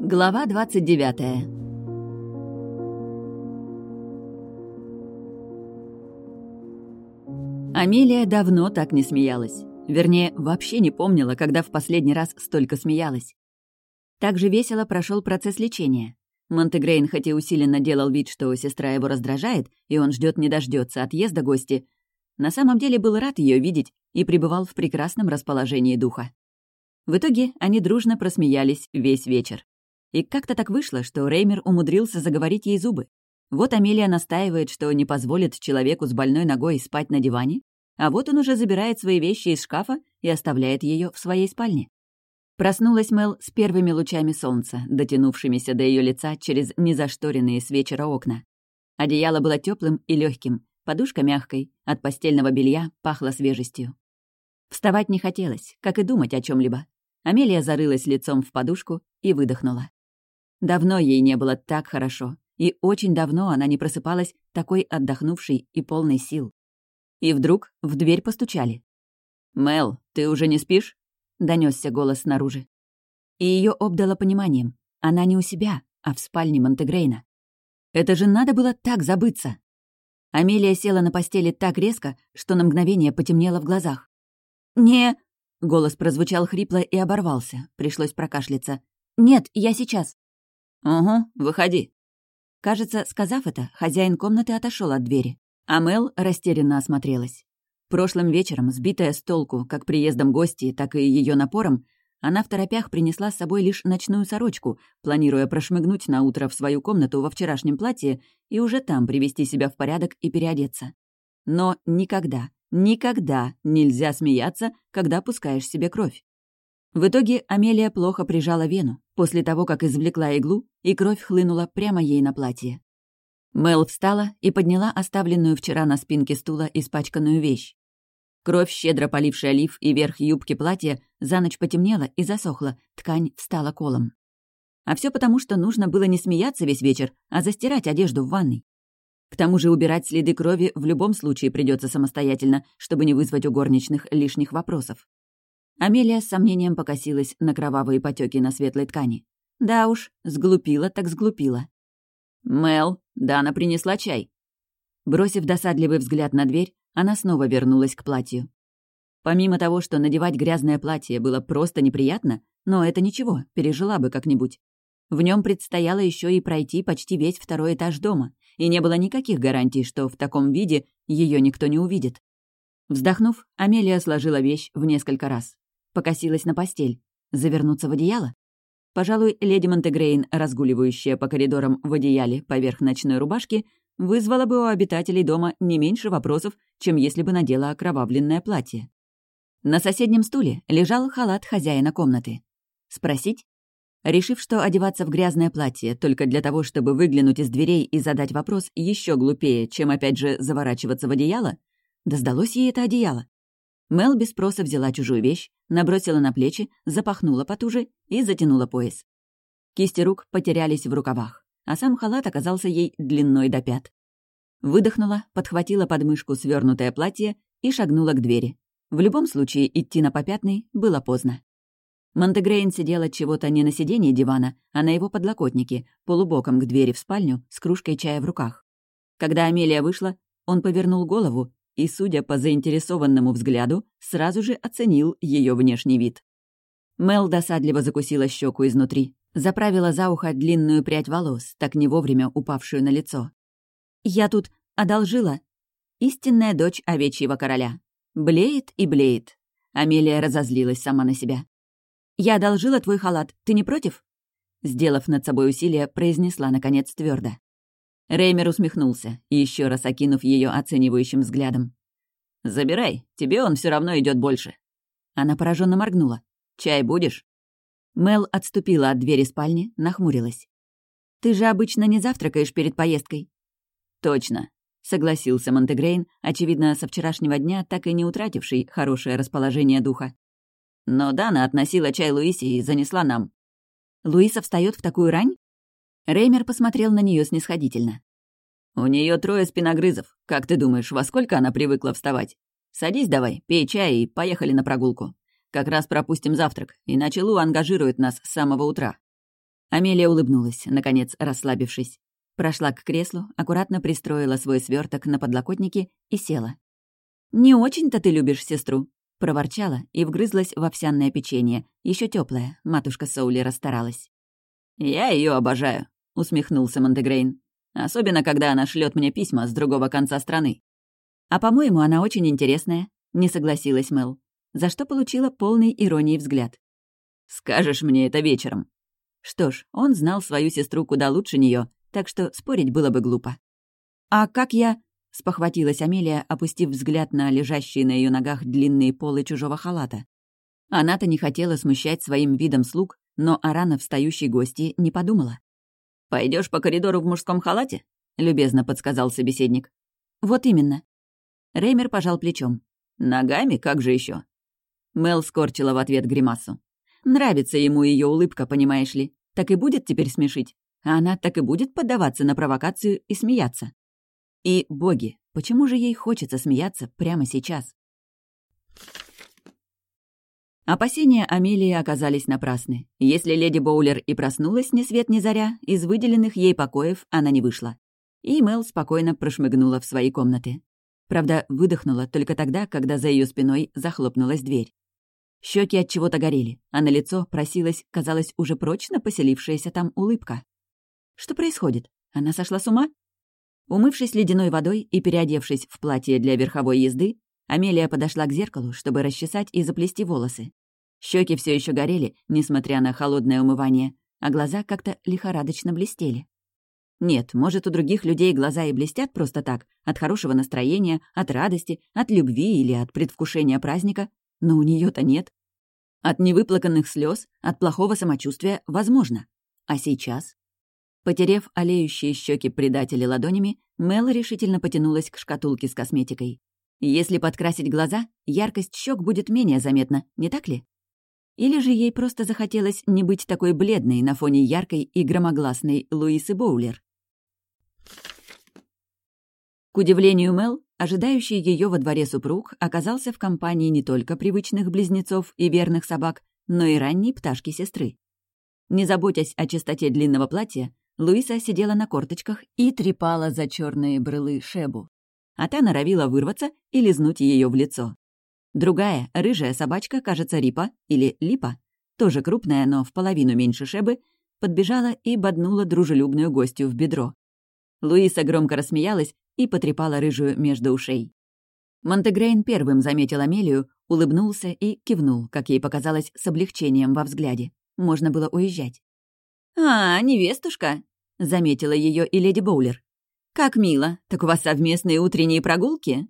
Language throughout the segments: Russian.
Глава 29 Амелия давно так не смеялась. Вернее, вообще не помнила, когда в последний раз столько смеялась. Так же весело прошел процесс лечения. Монтегрейн хоть и усиленно делал вид, что сестра его раздражает, и он ждет не дождется отъезда гости, на самом деле был рад ее видеть и пребывал в прекрасном расположении духа. В итоге они дружно просмеялись весь вечер. И как-то так вышло, что Реймер умудрился заговорить ей зубы. Вот Амелия настаивает, что не позволит человеку с больной ногой спать на диване, а вот он уже забирает свои вещи из шкафа и оставляет ее в своей спальне. Проснулась Мел с первыми лучами солнца, дотянувшимися до ее лица через незашторенные с вечера окна. Одеяло было теплым и легким, подушка мягкой, от постельного белья пахло свежестью. Вставать не хотелось, как и думать о чем либо Амелия зарылась лицом в подушку и выдохнула. Давно ей не было так хорошо, и очень давно она не просыпалась такой отдохнувшей и полной сил. И вдруг в дверь постучали. «Мел, ты уже не спишь?» — донесся голос снаружи. И ее обдало пониманием. Она не у себя, а в спальне Монтегрейна. Это же надо было так забыться. Амелия села на постели так резко, что на мгновение потемнело в глазах. «Не...» — голос прозвучал хрипло и оборвался. Пришлось прокашляться. «Нет, я сейчас». «Угу, выходи». Кажется, сказав это, хозяин комнаты отошел от двери. А Мел растерянно осмотрелась. Прошлым вечером, сбитая с толку как приездом гости, так и ее напором, она в торопях принесла с собой лишь ночную сорочку, планируя прошмыгнуть на утро в свою комнату во вчерашнем платье и уже там привести себя в порядок и переодеться. Но никогда, никогда нельзя смеяться, когда пускаешь себе кровь. В итоге Амелия плохо прижала вену, после того, как извлекла иглу, и кровь хлынула прямо ей на платье. Мел встала и подняла оставленную вчера на спинке стула испачканную вещь. Кровь, щедро полившая лиф и верх юбки платья, за ночь потемнела и засохла, ткань встала колом. А все потому, что нужно было не смеяться весь вечер, а застирать одежду в ванной. К тому же убирать следы крови в любом случае придется самостоятельно, чтобы не вызвать у горничных лишних вопросов. Амелия с сомнением покосилась на кровавые потеки на светлой ткани. Да уж, сглупила так сглупила. «Мел, Дана принесла чай». Бросив досадливый взгляд на дверь, она снова вернулась к платью. Помимо того, что надевать грязное платье было просто неприятно, но это ничего, пережила бы как-нибудь. В нем предстояло еще и пройти почти весь второй этаж дома, и не было никаких гарантий, что в таком виде ее никто не увидит. Вздохнув, Амелия сложила вещь в несколько раз. Покосилась на постель. Завернуться в одеяло? Пожалуй, леди Монтегрейн, разгуливающая по коридорам в одеяле поверх ночной рубашки, вызвала бы у обитателей дома не меньше вопросов, чем если бы надела окровавленное платье. На соседнем стуле лежал халат хозяина комнаты. Спросить? Решив, что одеваться в грязное платье только для того, чтобы выглянуть из дверей и задать вопрос еще глупее, чем опять же заворачиваться в одеяло, да сдалось ей это одеяло. Мел без спроса взяла чужую вещь, набросила на плечи, запахнула потуже и затянула пояс. Кисти рук потерялись в рукавах а сам халат оказался ей длиной до пят. Выдохнула, подхватила подмышку свернутое платье и шагнула к двери. В любом случае, идти на попятный было поздно. Монтегрейн сидела чего-то не на сиденье дивана, а на его подлокотнике, полубоком к двери в спальню, с кружкой чая в руках. Когда Амелия вышла, он повернул голову и, судя по заинтересованному взгляду, сразу же оценил ее внешний вид. Мел досадливо закусила щеку изнутри. Заправила за ухо длинную прядь волос, так не вовремя упавшую на лицо. «Я тут одолжила. Истинная дочь овечьего короля. Блеет и блеет». Амелия разозлилась сама на себя. «Я одолжила твой халат. Ты не против?» Сделав над собой усилие, произнесла, наконец, твердо. Реймер усмехнулся, еще раз окинув ее оценивающим взглядом. «Забирай, тебе он все равно идет больше». Она пораженно моргнула. «Чай будешь?» Мел отступила от двери спальни, нахмурилась. «Ты же обычно не завтракаешь перед поездкой?» «Точно», — согласился Монтегрейн, очевидно, со вчерашнего дня так и не утративший хорошее расположение духа. «Но Дана относила чай Луисе и занесла нам». «Луиса встает в такую рань?» Реймер посмотрел на нее снисходительно. «У нее трое спиногрызов. Как ты думаешь, во сколько она привыкла вставать?» — Садись давай, пей чай и поехали на прогулку. Как раз пропустим завтрак, иначе Лу ангажирует нас с самого утра». Амелия улыбнулась, наконец расслабившись. Прошла к креслу, аккуратно пристроила свой сверток на подлокотнике и села. «Не очень-то ты любишь сестру», — проворчала и вгрызлась в овсяное печенье, еще теплое. матушка Соули расстаралась. «Я ее обожаю», — усмехнулся Монтегрейн. «Особенно, когда она шлет мне письма с другого конца страны». «А, по-моему, она очень интересная», — не согласилась Мэл, за что получила полный иронии взгляд. «Скажешь мне это вечером». Что ж, он знал свою сестру куда лучше нее, так что спорить было бы глупо. «А как я...» — спохватилась Амелия, опустив взгляд на лежащие на ее ногах длинные полы чужого халата. Она-то не хотела смущать своим видом слуг, но о рано встающей гости не подумала. Пойдешь по коридору в мужском халате?» — любезно подсказал собеседник. «Вот именно». Реймер пожал плечом. «Ногами? Как же еще? Мел скорчила в ответ гримасу. «Нравится ему ее улыбка, понимаешь ли. Так и будет теперь смешить. А она так и будет поддаваться на провокацию и смеяться. И, боги, почему же ей хочется смеяться прямо сейчас? Опасения Амелии оказались напрасны. Если леди Боулер и проснулась ни свет ни заря, из выделенных ей покоев она не вышла. И Мел спокойно прошмыгнула в свои комнаты. Правда, выдохнула только тогда, когда за ее спиной захлопнулась дверь. Щеки от чего-то горели, а на лицо просилась, казалось, уже прочно поселившаяся там улыбка. Что происходит? Она сошла с ума? Умывшись ледяной водой и переодевшись в платье для верховой езды, Амелия подошла к зеркалу, чтобы расчесать и заплести волосы. Щеки все еще горели, несмотря на холодное умывание, а глаза как-то лихорадочно блестели. Нет, может, у других людей глаза и блестят просто так, от хорошего настроения, от радости, от любви или от предвкушения праздника, но у нее то нет. От невыплаканных слез, от плохого самочувствия возможно. А сейчас? Потерев олеющие щеки предателя ладонями, Мел решительно потянулась к шкатулке с косметикой. Если подкрасить глаза, яркость щек будет менее заметна, не так ли? Или же ей просто захотелось не быть такой бледной на фоне яркой и громогласной Луисы Боулер? К удивлению Мел, ожидающий ее во дворе супруг оказался в компании не только привычных близнецов и верных собак, но и ранней пташки-сестры. Не заботясь о чистоте длинного платья, Луиса сидела на корточках и трепала за черные брылы Шебу. А та норовила вырваться и лизнуть ее в лицо. Другая, рыжая собачка, кажется, Рипа или Липа, тоже крупная, но в половину меньше Шебы, подбежала и боднула дружелюбную гостью в бедро. Луиса громко рассмеялась и потрепала рыжую между ушей. Монтегрейн первым заметил Амелию, улыбнулся и кивнул, как ей показалось, с облегчением во взгляде. Можно было уезжать. «А, невестушка!» — заметила ее и леди Боулер. «Как мило! Так у вас совместные утренние прогулки?»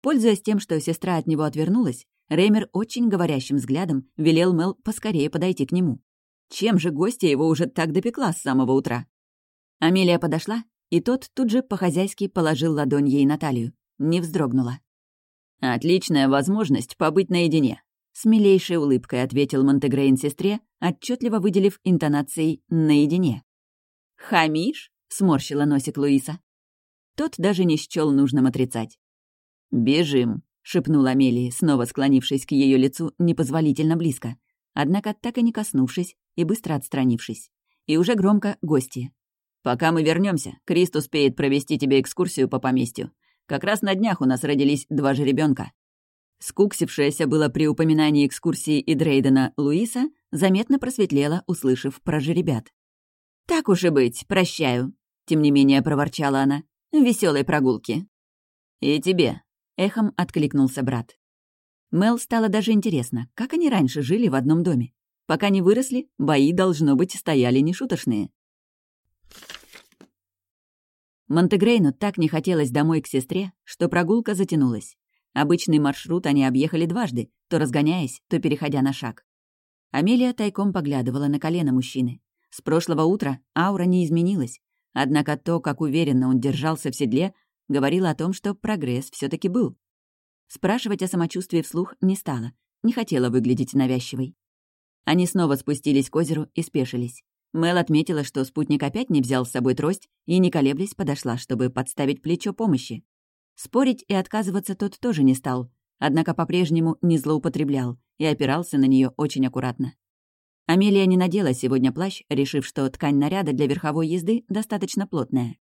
Пользуясь тем, что сестра от него отвернулась, Реймер очень говорящим взглядом велел Мел поскорее подойти к нему. Чем же гостья его уже так допекла с самого утра? Амелия подошла, и тот тут же по-хозяйски положил ладонь ей на талию. Не вздрогнула. «Отличная возможность побыть наедине», — с милейшей улыбкой ответил Монтегрейн сестре, отчетливо выделив интонацией «наедине». «Хамишь?» — сморщила носик Луиса. Тот даже не счёл нужным отрицать. «Бежим», — шепнула Амелии, снова склонившись к ее лицу непозволительно близко, однако так и не коснувшись и быстро отстранившись. И уже громко гости. «Пока мы вернемся, Крист успеет провести тебе экскурсию по поместью. Как раз на днях у нас родились два жеребенка. Скуксившаяся было при упоминании экскурсии и Дрейдена Луиса заметно просветлела, услышав про жеребят. «Так уж и быть, прощаю», — тем не менее проворчала она. «Веселой прогулки». «И тебе», — эхом откликнулся брат. Мел стало даже интересно, как они раньше жили в одном доме. Пока не выросли, бои, должно быть, стояли нешуточные. Монтегрейну так не хотелось домой к сестре, что прогулка затянулась. Обычный маршрут они объехали дважды, то разгоняясь, то переходя на шаг. Амелия тайком поглядывала на колено мужчины. С прошлого утра аура не изменилась, однако то, как уверенно он держался в седле, говорило о том, что прогресс все таки был. Спрашивать о самочувствии вслух не стала, не хотела выглядеть навязчивой. Они снова спустились к озеру и спешились. Мел отметила, что спутник опять не взял с собой трость и, не колеблясь, подошла, чтобы подставить плечо помощи. Спорить и отказываться тот тоже не стал, однако по-прежнему не злоупотреблял и опирался на нее очень аккуратно. Амелия не надела сегодня плащ, решив, что ткань наряда для верховой езды достаточно плотная.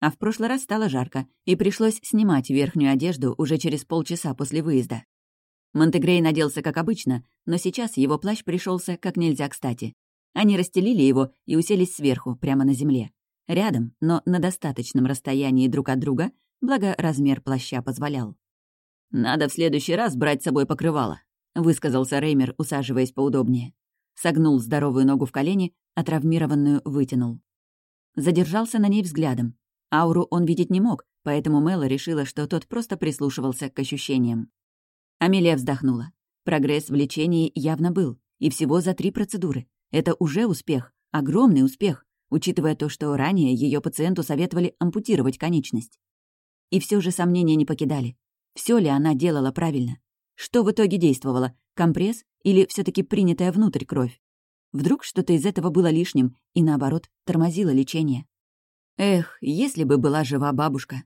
А в прошлый раз стало жарко, и пришлось снимать верхнюю одежду уже через полчаса после выезда. Монтегрей наделся как обычно, но сейчас его плащ пришелся как нельзя кстати. Они расстелили его и уселись сверху, прямо на земле. Рядом, но на достаточном расстоянии друг от друга, благо размер плаща позволял. «Надо в следующий раз брать с собой покрывало», — высказался Реймер, усаживаясь поудобнее. Согнул здоровую ногу в колени, а травмированную вытянул. Задержался на ней взглядом. Ауру он видеть не мог, поэтому Мэла решила, что тот просто прислушивался к ощущениям. Амелия вздохнула. Прогресс в лечении явно был, и всего за три процедуры. Это уже успех, огромный успех, учитывая то, что ранее ее пациенту советовали ампутировать конечность. И все же сомнения не покидали. Все ли она делала правильно? Что в итоге действовало? Компресс или все таки принятая внутрь кровь? Вдруг что-то из этого было лишним и, наоборот, тормозило лечение? Эх, если бы была жива бабушка.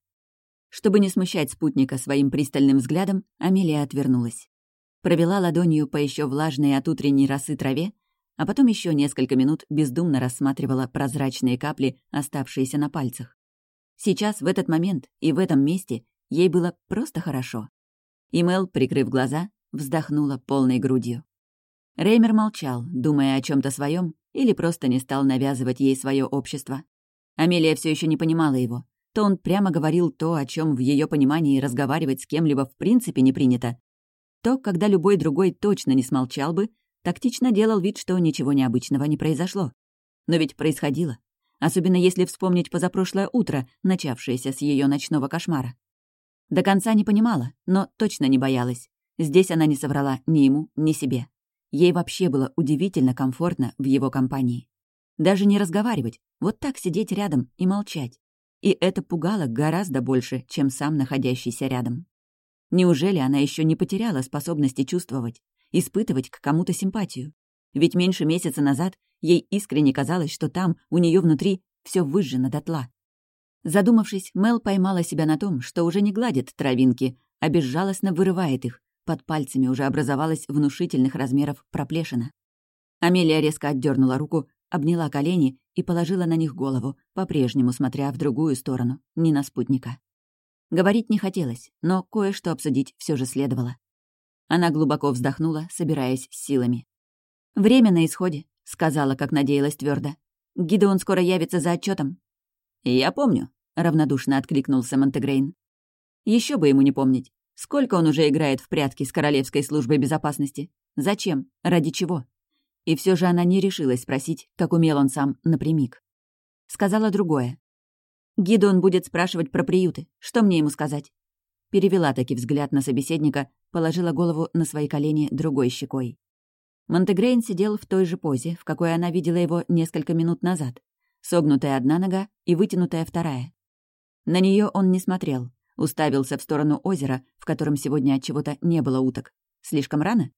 Чтобы не смущать спутника своим пристальным взглядом, Амелия отвернулась. Провела ладонью по еще влажной от утренней росы траве, а потом еще несколько минут бездумно рассматривала прозрачные капли, оставшиеся на пальцах. Сейчас, в этот момент и в этом месте, ей было просто хорошо. И Мел, прикрыв глаза, вздохнула полной грудью. Реймер молчал, думая о чем то своем, или просто не стал навязывать ей свое общество. Амелия все еще не понимала его, то он прямо говорил то, о чем в ее понимании разговаривать с кем-либо в принципе не принято, то, когда любой другой точно не смолчал бы, тактично делал вид, что ничего необычного не произошло. Но ведь происходило, особенно если вспомнить позапрошлое утро, начавшееся с ее ночного кошмара. До конца не понимала, но точно не боялась. Здесь она не соврала ни ему, ни себе. Ей вообще было удивительно комфортно в его компании. Даже не разговаривать, вот так сидеть рядом и молчать. И это пугало гораздо больше, чем сам находящийся рядом. Неужели она еще не потеряла способности чувствовать, испытывать к кому-то симпатию? Ведь меньше месяца назад ей искренне казалось, что там, у нее внутри, все выжжено дотла. Задумавшись, Мел поймала себя на том, что уже не гладит травинки, а безжалостно вырывает их. Под пальцами уже образовалась внушительных размеров проплешина. Амелия резко отдернула руку, обняла колени и положила на них голову, по-прежнему смотря в другую сторону, не на спутника. Говорить не хотелось, но кое-что обсудить все же следовало. Она глубоко вздохнула, собираясь с силами. «Время на исходе», — сказала, как надеялась твердо. «Гидеон скоро явится за отчетом. «Я помню», — равнодушно откликнулся Монтегрейн. Еще бы ему не помнить. Сколько он уже играет в прятки с Королевской службой безопасности? Зачем? Ради чего? И все же она не решилась спросить, как умел он сам, напрямик. Сказала другое. «Гидон будет спрашивать про приюты. Что мне ему сказать?» Перевела таки взгляд на собеседника, положила голову на свои колени другой щекой. Монтегрейн сидел в той же позе, в какой она видела его несколько минут назад. Согнутая одна нога и вытянутая вторая. На нее он не смотрел, уставился в сторону озера, в котором сегодня от чего-то не было уток. Слишком рано?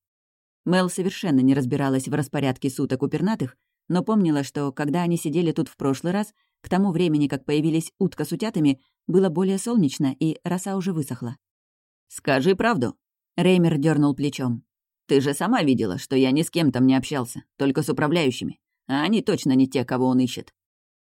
Мел совершенно не разбиралась в распорядке суток у пернатых, но помнила, что, когда они сидели тут в прошлый раз, к тому времени, как появились утка с утятами, было более солнечно, и роса уже высохла. «Скажи правду», — Реймер дернул плечом. «Ты же сама видела, что я ни с кем там не общался, только с управляющими, а они точно не те, кого он ищет».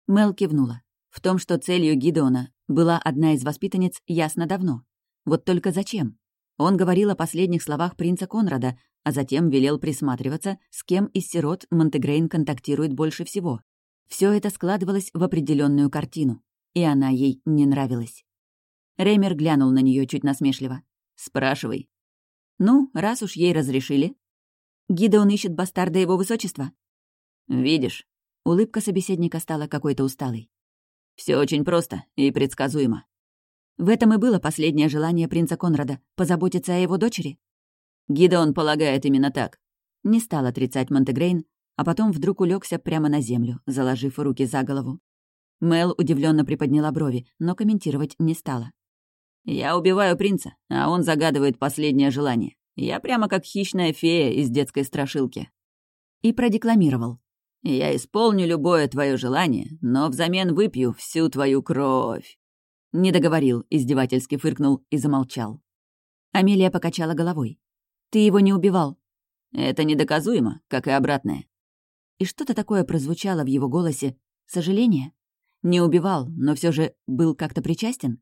Мел кивнула. В том, что целью Гидеона была одна из воспитанниц, ясно давно. Вот только зачем? Он говорил о последних словах принца Конрада, а затем велел присматриваться, с кем из сирот Монтегрейн контактирует больше всего. Все это складывалось в определенную картину, и она ей не нравилась. Реймер глянул на нее чуть насмешливо. «Спрашивай». «Ну, раз уж ей разрешили». «Гидеон ищет бастарда его высочества?» «Видишь». Улыбка собеседника стала какой-то усталой. Все очень просто и предсказуемо. В этом и было последнее желание принца Конрада — позаботиться о его дочери. Гидеон полагает именно так. Не стал отрицать Монтегрейн, а потом вдруг улегся прямо на землю, заложив руки за голову. Мел удивленно приподняла брови, но комментировать не стала. «Я убиваю принца, а он загадывает последнее желание. Я прямо как хищная фея из детской страшилки». И продекламировал. Я исполню любое твое желание, но взамен выпью всю твою кровь». Не договорил, издевательски фыркнул и замолчал. Амелия покачала головой. «Ты его не убивал». «Это недоказуемо, как и обратное». И что-то такое прозвучало в его голосе. Сожаление? Не убивал, но все же был как-то причастен?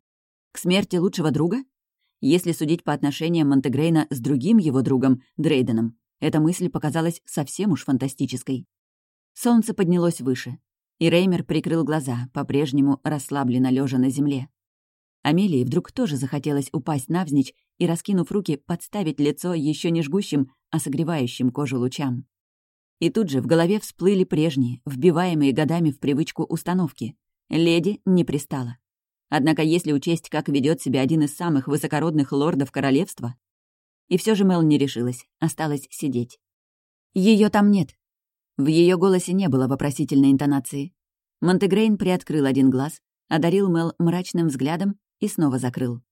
К смерти лучшего друга? Если судить по отношениям Монтегрейна с другим его другом, Дрейденом, эта мысль показалась совсем уж фантастической. Солнце поднялось выше, и Реймер прикрыл глаза, по-прежнему расслабленно лежа на земле. Амелии вдруг тоже захотелось упасть навзничь и, раскинув руки, подставить лицо еще не жгущим, а согревающим кожу лучам. И тут же в голове всплыли прежние, вбиваемые годами в привычку установки. Леди не пристала. Однако если учесть, как ведет себя один из самых высокородных лордов королевства... И все же Мел не решилась, осталась сидеть. Ее там нет. В ее голосе не было вопросительной интонации. Монтегрейн приоткрыл один глаз, одарил Мел мрачным взглядом и снова закрыл.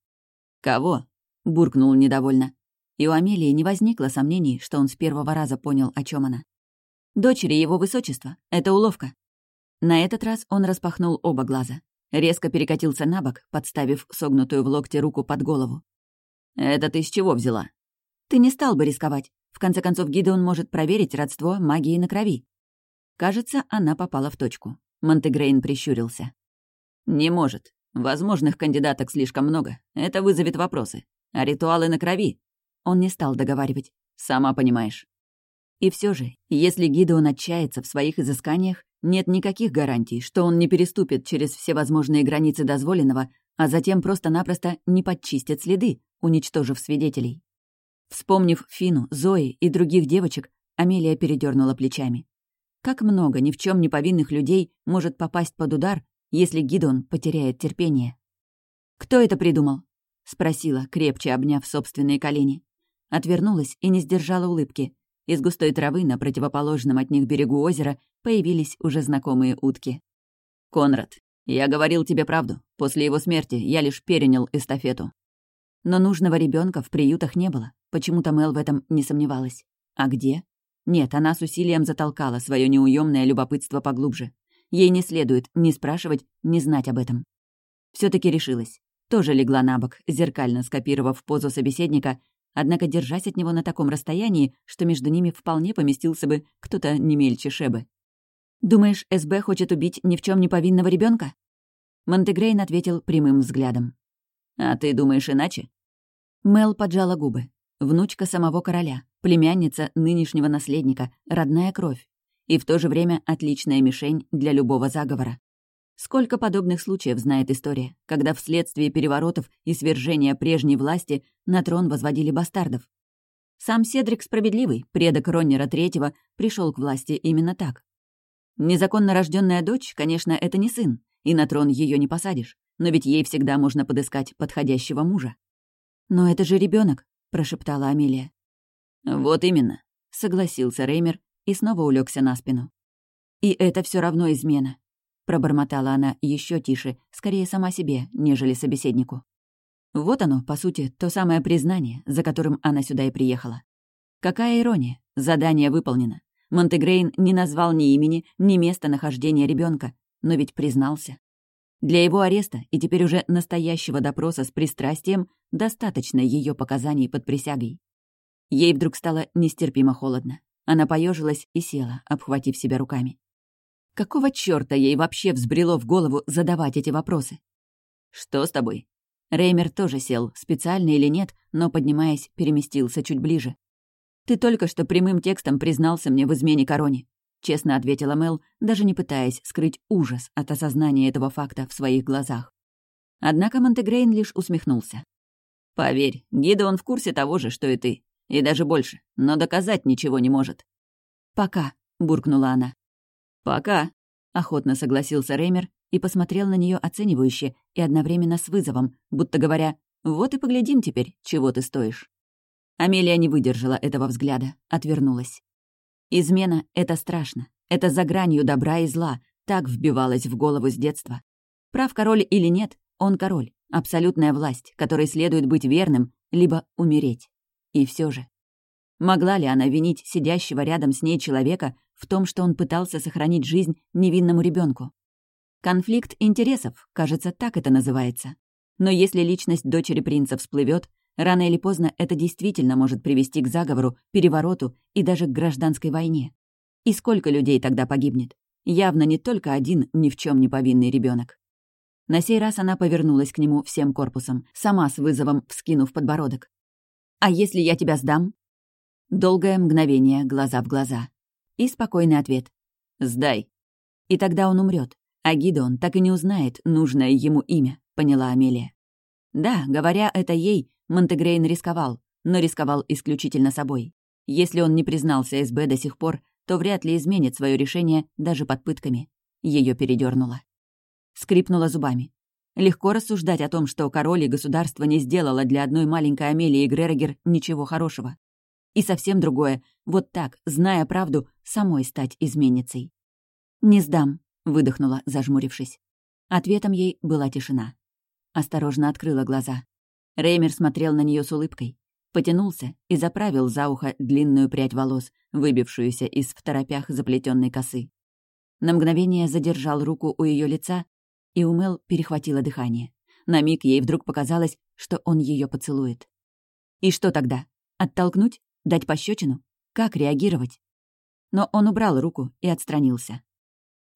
«Кого?» — буркнул недовольно. И у Амелии не возникло сомнений, что он с первого раза понял, о чем она. «Дочери его высочества. Это уловка». На этот раз он распахнул оба глаза. Резко перекатился на бок, подставив согнутую в локте руку под голову. «Это ты с чего взяла?» «Ты не стал бы рисковать. В конце концов, Гидеон может проверить родство магии на крови». Кажется, она попала в точку. Монтегрейн прищурился. «Не может. Возможных кандидаток слишком много. Это вызовет вопросы. А ритуалы на крови?» Он не стал договаривать. «Сама понимаешь». И все же, если Гидеон отчается в своих изысканиях, нет никаких гарантий, что он не переступит через все возможные границы дозволенного, а затем просто-напросто не подчистит следы, уничтожив свидетелей. Вспомнив Фину, Зои и других девочек, Амелия передернула плечами. Как много ни в чем не повинных людей может попасть под удар, если Гидон потеряет терпение? «Кто это придумал?» — спросила, крепче обняв собственные колени. Отвернулась и не сдержала улыбки. Из густой травы на противоположном от них берегу озера появились уже знакомые утки. «Конрад, я говорил тебе правду. После его смерти я лишь перенял эстафету». Но нужного ребенка в приютах не было. Почему-то Мел в этом не сомневалась. А где? Нет, она с усилием затолкала свое неуемное любопытство поглубже. Ей не следует ни спрашивать, ни знать об этом. все таки решилась. Тоже легла на бок, зеркально скопировав позу собеседника однако держась от него на таком расстоянии, что между ними вполне поместился бы кто-то не мельче Шебы. «Думаешь, СБ хочет убить ни в чем не повинного ребенка? Монтегрейн ответил прямым взглядом. «А ты думаешь иначе?» Мел поджала губы. Внучка самого короля, племянница нынешнего наследника, родная кровь. И в то же время отличная мишень для любого заговора. Сколько подобных случаев знает история, когда вследствие переворотов и свержения прежней власти на трон возводили бастардов. Сам Седрик Справедливый, предок Роннера Третьего, пришел к власти именно так. Незаконно рожденная дочь, конечно, это не сын, и на трон ее не посадишь, но ведь ей всегда можно подыскать подходящего мужа. «Но это же ребенок, прошептала Амелия. «Вот именно», — согласился Реймер и снова улегся на спину. «И это все равно измена. Пробормотала она еще тише, скорее сама себе, нежели собеседнику. Вот оно, по сути, то самое признание, за которым она сюда и приехала. Какая ирония. Задание выполнено. Монтегрейн не назвал ни имени, ни места нахождения ребенка, но ведь признался. Для его ареста и теперь уже настоящего допроса с пристрастием достаточно ее показаний под присягой. Ей вдруг стало нестерпимо холодно. Она поежилась и села, обхватив себя руками. Какого чёрта ей вообще взбрело в голову задавать эти вопросы? «Что с тобой?» Реймер тоже сел, специально или нет, но, поднимаясь, переместился чуть ближе. «Ты только что прямым текстом признался мне в измене короне», — честно ответила Мел, даже не пытаясь скрыть ужас от осознания этого факта в своих глазах. Однако Монтегрейн лишь усмехнулся. «Поверь, Гида он в курсе того же, что и ты. И даже больше, но доказать ничего не может». «Пока», — буркнула она. «Пока», — охотно согласился Реймер и посмотрел на нее оценивающе и одновременно с вызовом, будто говоря, «Вот и поглядим теперь, чего ты стоишь». Амелия не выдержала этого взгляда, отвернулась. Измена — это страшно. Это за гранью добра и зла, так вбивалось в голову с детства. Прав король или нет, он король, абсолютная власть, которой следует быть верным, либо умереть. И все же. Могла ли она винить сидящего рядом с ней человека в том, что он пытался сохранить жизнь невинному ребенку? Конфликт интересов, кажется, так это называется. Но если личность дочери принца всплывет, Рано или поздно это действительно может привести к заговору, перевороту и даже к гражданской войне. И сколько людей тогда погибнет? Явно не только один ни в чем не повинный ребенок. На сей раз она повернулась к нему всем корпусом, сама с вызовом вскинув подбородок. «А если я тебя сдам?» Долгое мгновение, глаза в глаза. И спокойный ответ. «Сдай». И тогда он умрет, а Гидеон так и не узнает нужное ему имя, поняла Амелия. Да, говоря это ей, Монтегрейн рисковал, но рисковал исключительно собой. Если он не признался СБ до сих пор, то вряд ли изменит свое решение даже под пытками. Ее передернуло. Скрипнула зубами. Легко рассуждать о том, что король и государство не сделало для одной маленькой Амелии Грерогер ничего хорошего. И совсем другое — вот так, зная правду, самой стать изменницей. «Не сдам», — выдохнула, зажмурившись. Ответом ей была тишина. Осторожно открыла глаза. Реймер смотрел на нее с улыбкой. Потянулся и заправил за ухо длинную прядь волос, выбившуюся из в торопях заплетенной косы. На мгновение задержал руку у ее лица, и у Мел перехватило дыхание. На миг ей вдруг показалось, что он ее поцелует. И что тогда? Оттолкнуть? Дать пощечину? Как реагировать? Но он убрал руку и отстранился.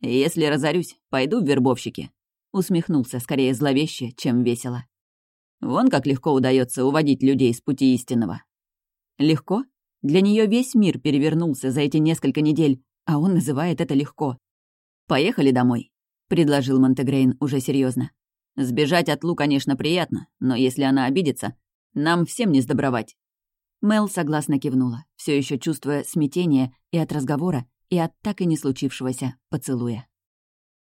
«Если разорюсь, пойду в вербовщики», — усмехнулся скорее зловеще, чем весело. «Вон как легко удается уводить людей с пути истинного». «Легко? Для нее весь мир перевернулся за эти несколько недель, а он называет это легко. «Поехали домой», — предложил Монтегрейн уже серьезно. «Сбежать от Лу, конечно, приятно, но если она обидится, нам всем не сдобровать. Мел согласно кивнула, все еще чувствуя смятение и от разговора, и от так и не случившегося поцелуя.